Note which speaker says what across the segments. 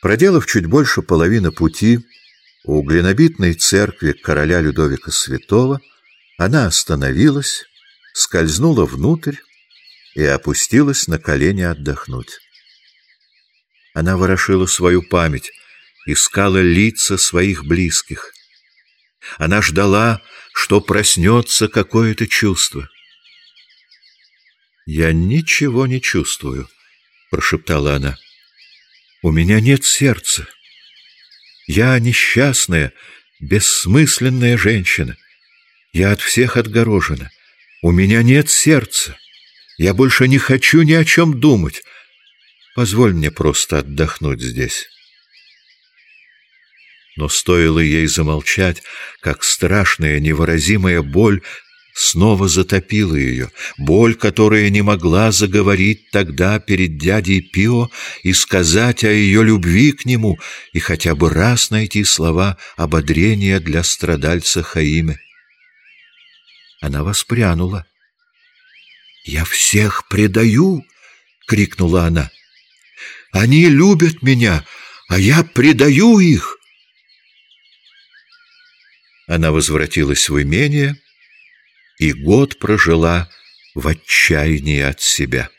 Speaker 1: Проделав чуть больше половины пути у глинобитной церкви короля Людовика Святого, она остановилась, скользнула внутрь и опустилась на колени отдохнуть. Она ворошила свою память, искала лица своих близких. Она ждала, что проснется какое-то чувство. «Я ничего не чувствую», — прошептала она. У меня нет сердца. Я несчастная, бессмысленная женщина. Я от всех отгорожена. У меня нет сердца. Я больше не хочу ни о чем думать. Позволь мне просто отдохнуть здесь. Но стоило ей замолчать, как страшная невыразимая боль снова затопила ее, боль, которая не могла заговорить тогда перед дядей Пио и сказать о ее любви к нему и хотя бы раз найти слова ободрения для страдальца Хаиме. Она воспрянула. «Я всех предаю!» — крикнула она. «Они любят меня, а я предаю их!» Она возвратилась в имение — и год прожила в отчаянии от себя.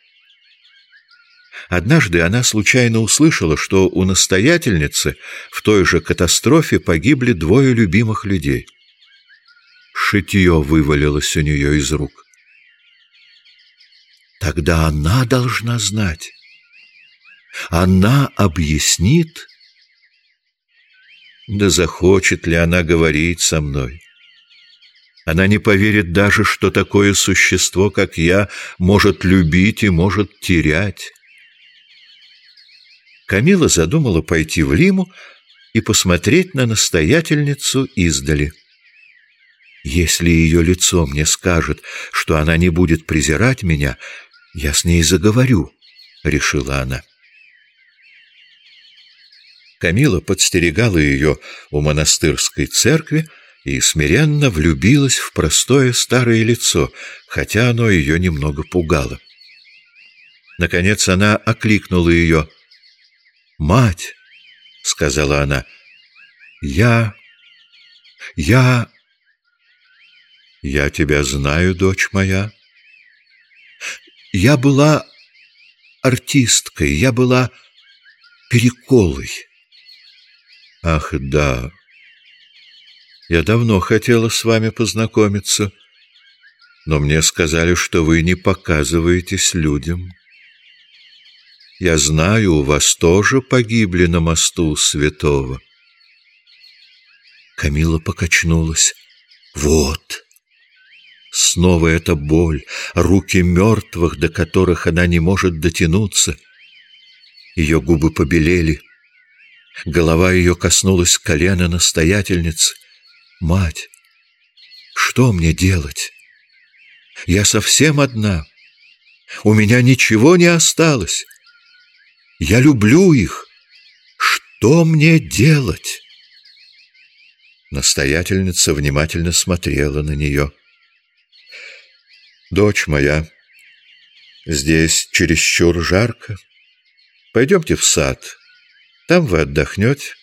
Speaker 1: Однажды она случайно услышала, что у настоятельницы в той же катастрофе погибли двое любимых людей. Шитье вывалилось у нее из рук. Тогда она должна знать. Она объяснит, да захочет ли она говорить со мной. Она не поверит даже, что такое существо, как я, может любить и может терять. Камила задумала пойти в Лиму и посмотреть на настоятельницу издали. Если ее лицо мне скажет, что она не будет презирать меня, я с ней заговорю, — решила она. Камила подстерегала ее у монастырской церкви, и смиренно влюбилась в простое старое лицо, хотя оно ее немного пугало. Наконец она окликнула ее. «Мать!» — сказала она. «Я... я... я тебя знаю, дочь моя. Я была артисткой, я была переколой». «Ах, да!» Я давно хотела с вами познакомиться, но мне сказали, что вы не показываетесь людям. Я знаю, у вас тоже погибли на мосту святого. Камила покачнулась. Вот! Снова эта боль, руки мертвых, до которых она не может дотянуться. Ее губы побелели. Голова ее коснулась колена настоятельницы. Мать, что мне делать? Я совсем одна. У меня ничего не осталось. Я люблю их. Что мне делать? Настоятельница внимательно смотрела на нее. «Дочь моя, здесь чересчур жарко. Пойдемте в сад, там вы отдохнете.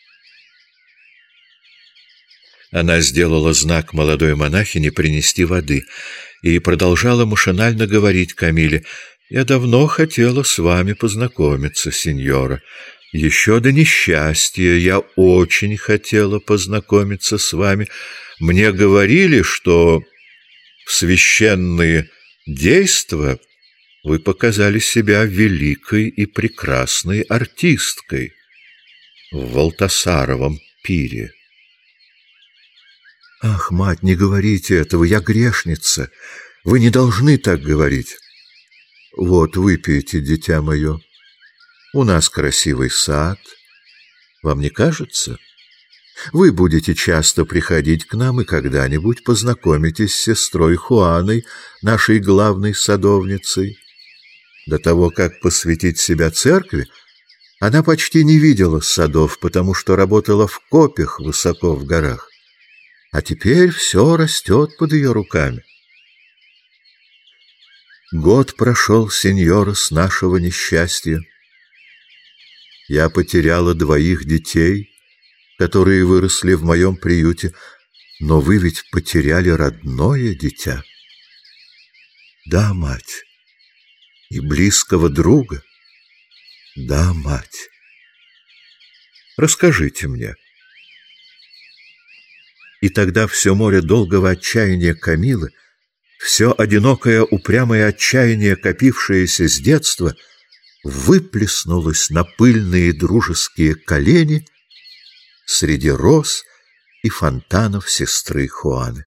Speaker 1: Она сделала знак молодой монахине принести воды и продолжала машинально говорить Камиле, «Я давно хотела с вами познакомиться, сеньора. Еще до несчастья я очень хотела познакомиться с вами. Мне говорили, что в священные действия вы показали себя великой и прекрасной артисткой в Волтасаровом пире. «Ах, мать, не говорите этого, я грешница. Вы не должны так говорить». «Вот, выпейте, дитя мое. У нас красивый сад. Вам не кажется? Вы будете часто приходить к нам и когда-нибудь познакомитесь с сестрой Хуаной, нашей главной садовницей. До того, как посвятить себя церкви, Она почти не видела садов, потому что работала в копях высоко в горах. А теперь все растет под ее руками. Год прошел, сеньора, с нашего несчастья. Я потеряла двоих детей, которые выросли в моем приюте, но вы ведь потеряли родное дитя. Да, мать, и близкого друга. Да, мать. Расскажите мне. И тогда все море долгого отчаяния Камилы, все одинокое упрямое отчаяние, копившееся с детства, выплеснулось на пыльные дружеские колени среди роз и фонтанов сестры Хуаны.